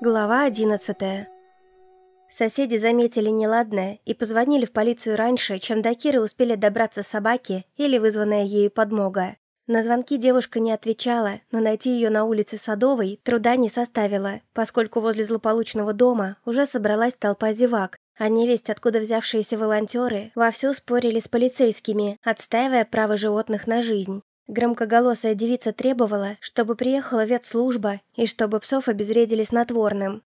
Глава одиннадцатая. Соседи заметили неладное и позвонили в полицию раньше, чем до Киры успели добраться собаки или вызванная ею подмога. На звонки девушка не отвечала, но найти ее на улице Садовой труда не составило, поскольку возле злополучного дома уже собралась толпа зевак, а невесть, откуда взявшиеся волонтеры, вовсю спорили с полицейскими, отстаивая право животных на жизнь. Громкоголосая девица требовала, чтобы приехала ветслужба и чтобы псов обезвредили снотворным.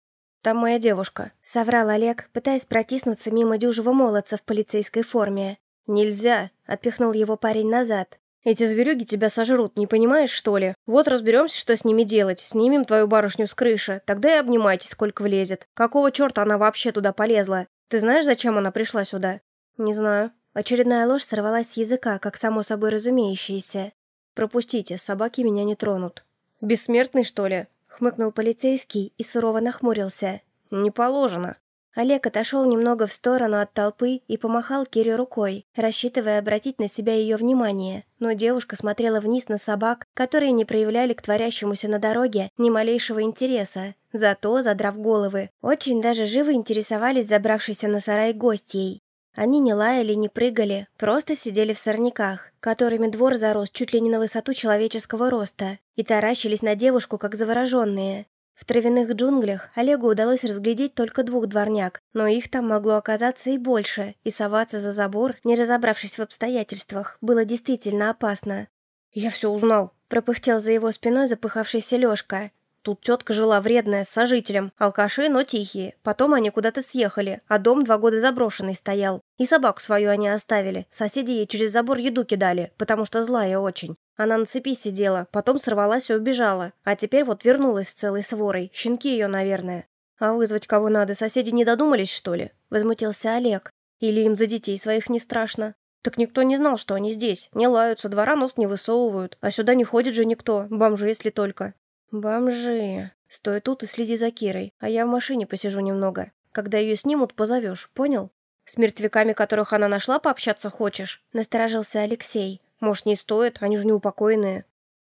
«Там моя девушка», — соврал Олег, пытаясь протиснуться мимо дюжего молодца в полицейской форме. «Нельзя», — отпихнул его парень назад. «Эти зверюги тебя сожрут, не понимаешь, что ли? Вот разберемся, что с ними делать. Снимем твою барышню с крыши, тогда и обнимайтесь, сколько влезет. Какого черта она вообще туда полезла? Ты знаешь, зачем она пришла сюда?» «Не знаю». Очередная ложь сорвалась с языка, как само собой разумеющееся. «Пропустите, собаки меня не тронут». «Бессмертный, что ли?» — хмыкнул полицейский и сурово нахмурился. «Не положено». Олег отошел немного в сторону от толпы и помахал Кире рукой, рассчитывая обратить на себя ее внимание. Но девушка смотрела вниз на собак, которые не проявляли к творящемуся на дороге ни малейшего интереса. Зато, задрав головы, очень даже живо интересовались забравшейся на сарай гостьей. Они не лаяли, не прыгали, просто сидели в сорняках, которыми двор зарос чуть ли не на высоту человеческого роста, и таращились на девушку, как завороженные. В травяных джунглях Олегу удалось разглядеть только двух дворняк, но их там могло оказаться и больше, и соваться за забор, не разобравшись в обстоятельствах, было действительно опасно. «Я все узнал», — пропыхтел за его спиной запыхавшийся Лешка. Тут тетка жила вредная, с сожителем. Алкаши, но тихие. Потом они куда-то съехали, а дом два года заброшенный стоял. И собаку свою они оставили. Соседи ей через забор еду кидали, потому что злая очень. Она на цепи сидела, потом сорвалась и убежала. А теперь вот вернулась с целой сворой. Щенки ее, наверное. А вызвать кого надо, соседи не додумались, что ли? Возмутился Олег. Или им за детей своих не страшно? Так никто не знал, что они здесь. Не лаются, двора нос не высовывают. А сюда не ходит же никто, бомжи если только. «Бомжи. Стой тут и следи за Кирой, а я в машине посижу немного. Когда ее снимут, позовешь, понял?» «С мертвяками, которых она нашла, пообщаться хочешь?» — насторожился Алексей. «Может, не стоит, они же неупокоенные».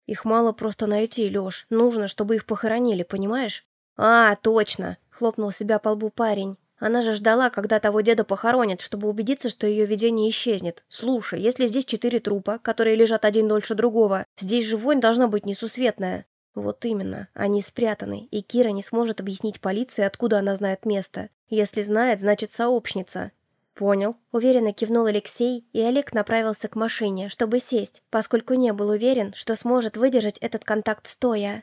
«Их мало просто найти, Леш. Нужно, чтобы их похоронили, понимаешь?» «А, точно!» — хлопнул себя по лбу парень. Она же ждала, когда того деда похоронят, чтобы убедиться, что ее видение исчезнет. Слушай, если здесь четыре трупа, которые лежат один дольше другого, здесь же вонь должна быть несусветная. Вот именно, они спрятаны, и Кира не сможет объяснить полиции, откуда она знает место. Если знает, значит сообщница. Понял. Уверенно кивнул Алексей, и Олег направился к машине, чтобы сесть, поскольку не был уверен, что сможет выдержать этот контакт стоя.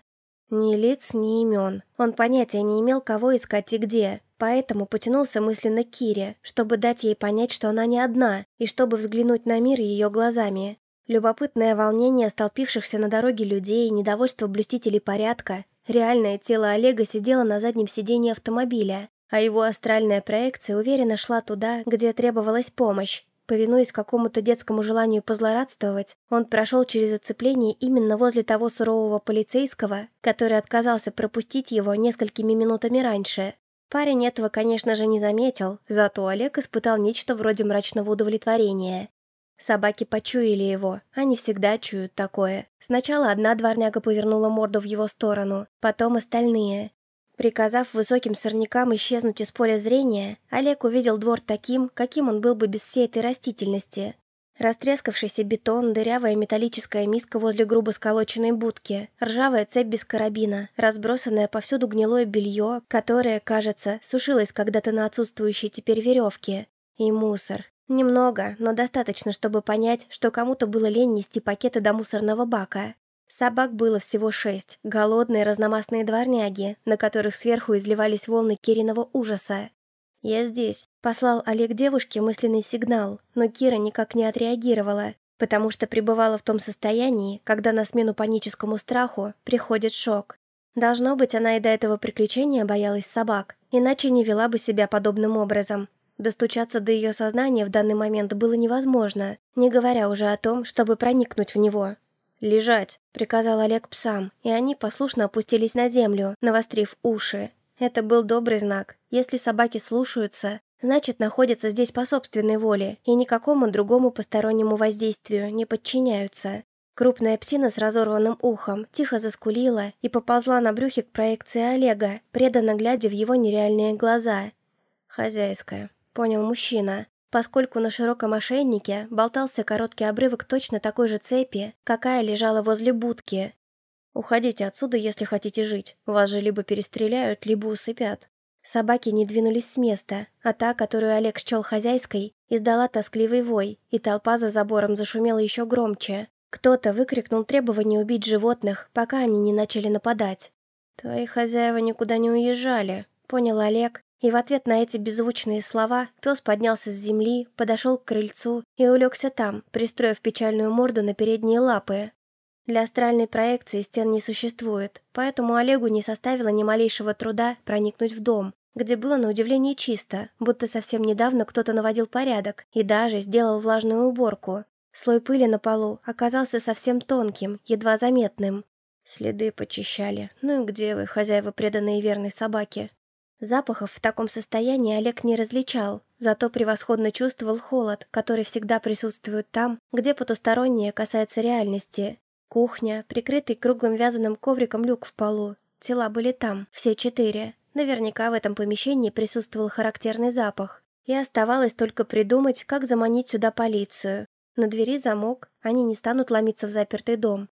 Ни лиц, ни имен. Он понятия не имел, кого искать и где, поэтому потянулся мысленно к Кире, чтобы дать ей понять, что она не одна, и чтобы взглянуть на мир ее глазами. Любопытное волнение столпившихся на дороге людей, недовольство блюстителей порядка. Реальное тело Олега сидело на заднем сиденье автомобиля, а его астральная проекция уверенно шла туда, где требовалась помощь. Повинуясь какому-то детскому желанию позлорадствовать, он прошел через оцепление именно возле того сурового полицейского, который отказался пропустить его несколькими минутами раньше. Парень этого, конечно же, не заметил, зато Олег испытал нечто вроде мрачного удовлетворения. Собаки почуяли его, они всегда чуют такое. Сначала одна дворняга повернула морду в его сторону, потом остальные. Приказав высоким сорнякам исчезнуть из поля зрения, Олег увидел двор таким, каким он был бы без всей этой растительности. Растрескавшийся бетон, дырявая металлическая миска возле грубо сколоченной будки, ржавая цепь без карабина, разбросанное повсюду гнилое белье, которое, кажется, сушилось когда-то на отсутствующей теперь веревке, и мусор, Немного, но достаточно, чтобы понять, что кому-то было лень нести пакеты до мусорного бака. Собак было всего шесть, голодные разномастные дворняги, на которых сверху изливались волны Кириного ужаса. «Я здесь», — послал Олег девушке мысленный сигнал, но Кира никак не отреагировала, потому что пребывала в том состоянии, когда на смену паническому страху приходит шок. Должно быть, она и до этого приключения боялась собак, иначе не вела бы себя подобным образом. Достучаться до ее сознания в данный момент было невозможно, не говоря уже о том, чтобы проникнуть в него. «Лежать», — приказал Олег псам, и они послушно опустились на землю, навострив уши. Это был добрый знак. Если собаки слушаются, значит, находятся здесь по собственной воле и никакому другому постороннему воздействию не подчиняются. Крупная псина с разорванным ухом тихо заскулила и поползла на брюхе к проекции Олега, преданно глядя в его нереальные глаза. «Хозяйская», — понял мужчина, поскольку на широком ошейнике болтался короткий обрывок точно такой же цепи, какая лежала возле будки. «Уходите отсюда, если хотите жить. Вас же либо перестреляют, либо усыпят». Собаки не двинулись с места, а та, которую Олег счел хозяйской, издала тоскливый вой, и толпа за забором зашумела еще громче. Кто-то выкрикнул требование убить животных, пока они не начали нападать. «Твои хозяева никуда не уезжали», — понял Олег, и в ответ на эти беззвучные слова пес поднялся с земли, подошел к крыльцу и улегся там, пристроив печальную морду на передние лапы. Для астральной проекции стен не существует, поэтому Олегу не составило ни малейшего труда проникнуть в дом, где было на удивление чисто, будто совсем недавно кто-то наводил порядок и даже сделал влажную уборку. Слой пыли на полу оказался совсем тонким, едва заметным. Следы почищали. Ну и где вы, хозяева преданные верной собаки? Запахов в таком состоянии Олег не различал, зато превосходно чувствовал холод, который всегда присутствует там, где потустороннее касается реальности. Кухня, прикрытый круглым вязаным ковриком люк в полу. Тела были там, все четыре. Наверняка в этом помещении присутствовал характерный запах. И оставалось только придумать, как заманить сюда полицию. На двери замок, они не станут ломиться в запертый дом.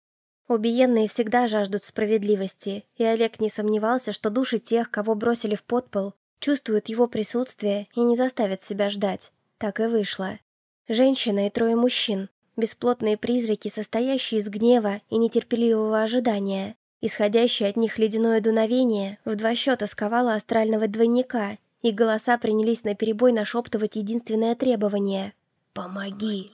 Убиенные всегда жаждут справедливости, и Олег не сомневался, что души тех, кого бросили в подпол, чувствуют его присутствие и не заставят себя ждать. Так и вышло. Женщина и трое мужчин, бесплотные призраки, состоящие из гнева и нетерпеливого ожидания. Исходящее от них ледяное дуновение в два счета сковало астрального двойника, и голоса принялись наперебой нашептывать единственное требование «Помоги!».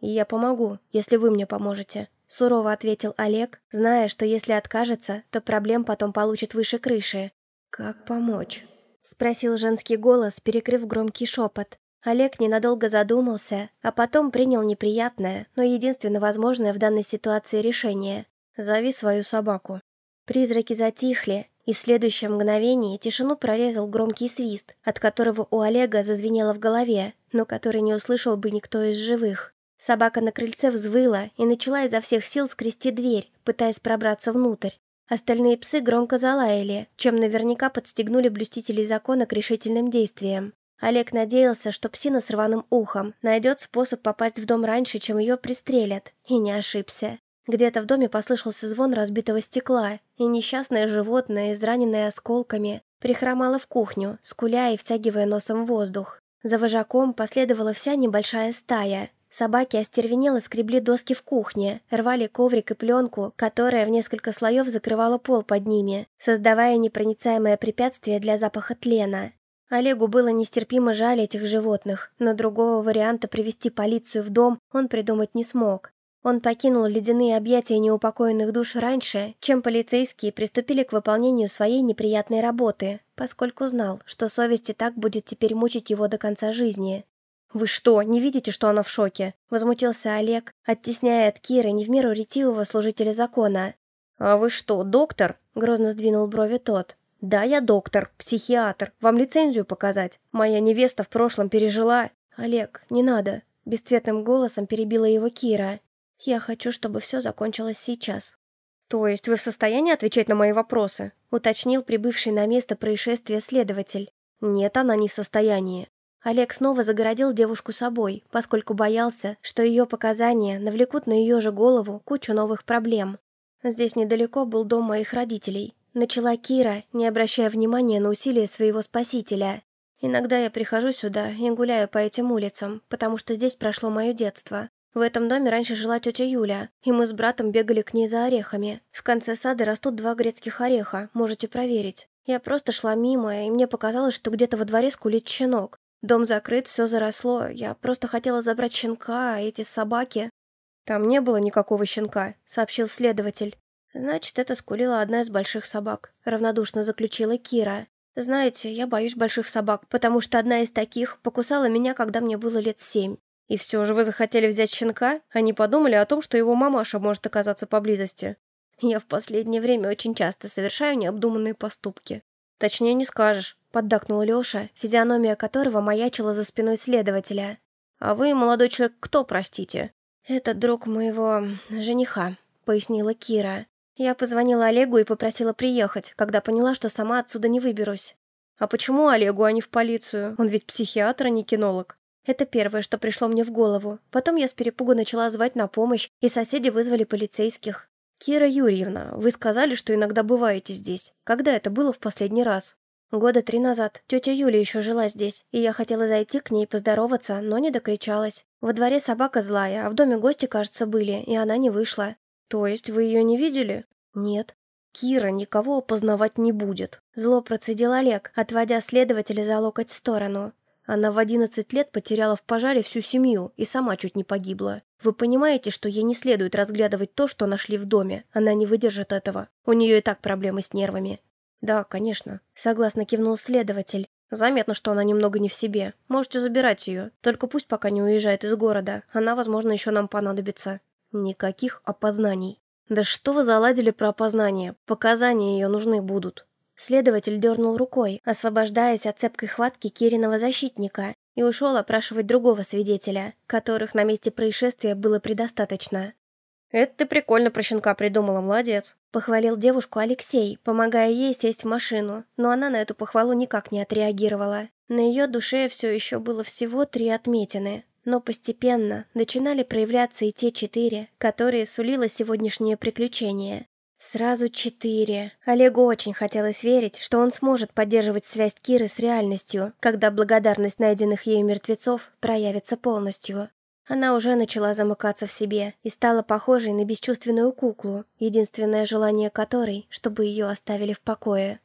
«Я помогу, если вы мне поможете», — сурово ответил Олег, зная, что если откажется, то проблем потом получит выше крыши. «Как помочь?» — спросил женский голос, перекрыв громкий шепот. Олег ненадолго задумался, а потом принял неприятное, но единственно возможное в данной ситуации решение. «Зови свою собаку». Призраки затихли, и в следующее мгновение тишину прорезал громкий свист, от которого у Олега зазвенело в голове, но который не услышал бы никто из живых. Собака на крыльце взвыла и начала изо всех сил скрести дверь, пытаясь пробраться внутрь. Остальные псы громко залаяли, чем наверняка подстегнули блюстителей закона к решительным действиям. Олег надеялся, что псина с рваным ухом найдет способ попасть в дом раньше, чем ее пристрелят, и не ошибся. Где-то в доме послышался звон разбитого стекла, и несчастное животное, израненное осколками, прихромало в кухню, скуля и втягивая носом воздух. За вожаком последовала вся небольшая стая, Собаки остервенело скребли доски в кухне, рвали коврик и пленку, которая в несколько слоев закрывала пол под ними, создавая непроницаемое препятствие для запаха тлена. Олегу было нестерпимо жаль этих животных, но другого варианта привести полицию в дом он придумать не смог. Он покинул ледяные объятия неупокоенных душ раньше, чем полицейские приступили к выполнению своей неприятной работы, поскольку знал, что совесть и так будет теперь мучить его до конца жизни. «Вы что, не видите, что она в шоке?» – возмутился Олег, оттесняя от Киры не в меру ретивого служителя закона. «А вы что, доктор?» – грозно сдвинул брови тот. «Да, я доктор, психиатр. Вам лицензию показать? Моя невеста в прошлом пережила...» «Олег, не надо!» – бесцветным голосом перебила его Кира. «Я хочу, чтобы все закончилось сейчас». «То есть вы в состоянии отвечать на мои вопросы?» – уточнил прибывший на место происшествия следователь. «Нет, она не в состоянии. Олег снова загородил девушку собой, поскольку боялся, что ее показания навлекут на ее же голову кучу новых проблем. Здесь недалеко был дом моих родителей. Начала Кира, не обращая внимания на усилия своего спасителя. Иногда я прихожу сюда и гуляю по этим улицам, потому что здесь прошло мое детство. В этом доме раньше жила тетя Юля, и мы с братом бегали к ней за орехами. В конце сада растут два грецких ореха, можете проверить. Я просто шла мимо, и мне показалось, что где-то во дворе скулит щенок. Дом закрыт, все заросло. Я просто хотела забрать щенка, а эти собаки... Там не было никакого щенка, сообщил следователь. Значит, это скулила одна из больших собак, равнодушно заключила Кира. Знаете, я боюсь больших собак, потому что одна из таких покусала меня, когда мне было лет семь. И все же вы захотели взять щенка, а не подумали о том, что его мамаша может оказаться поблизости. Я в последнее время очень часто совершаю необдуманные поступки. Точнее не скажешь. — поддакнул Лёша, физиономия которого маячила за спиной следователя. «А вы, молодой человек, кто, простите?» «Это друг моего жениха», — пояснила Кира. Я позвонила Олегу и попросила приехать, когда поняла, что сама отсюда не выберусь. «А почему Олегу, а не в полицию? Он ведь психиатр, а не кинолог». Это первое, что пришло мне в голову. Потом я с перепугу начала звать на помощь, и соседи вызвали полицейских. «Кира Юрьевна, вы сказали, что иногда бываете здесь. Когда это было в последний раз?» Года три назад. Тетя Юля еще жила здесь, и я хотела зайти к ней поздороваться, но не докричалась. Во дворе собака злая, а в доме гости, кажется, были, и она не вышла. То есть вы ее не видели? Нет. Кира никого опознавать не будет. Зло процедил Олег, отводя следователя за локоть в сторону. Она в одиннадцать лет потеряла в пожаре всю семью и сама чуть не погибла. Вы понимаете, что ей не следует разглядывать то, что нашли в доме. Она не выдержит этого. У нее и так проблемы с нервами. «Да, конечно», — согласно кивнул следователь. «Заметно, что она немного не в себе. Можете забирать ее. Только пусть пока не уезжает из города. Она, возможно, еще нам понадобится». «Никаких опознаний». «Да что вы заладили про опознание? Показания ее нужны будут». Следователь дернул рукой, освобождаясь от цепкой хватки Кириного защитника, и ушел опрашивать другого свидетеля, которых на месте происшествия было предостаточно. «Это ты прикольно про щенка придумала, молодец», — похвалил девушку Алексей, помогая ей сесть в машину, но она на эту похвалу никак не отреагировала. На ее душе все еще было всего три отметины, но постепенно начинали проявляться и те четыре, которые сулило сегодняшнее приключение. Сразу четыре. Олегу очень хотелось верить, что он сможет поддерживать связь Киры с реальностью, когда благодарность найденных ею мертвецов проявится полностью. Она уже начала замыкаться в себе и стала похожей на бесчувственную куклу, единственное желание которой, чтобы ее оставили в покое.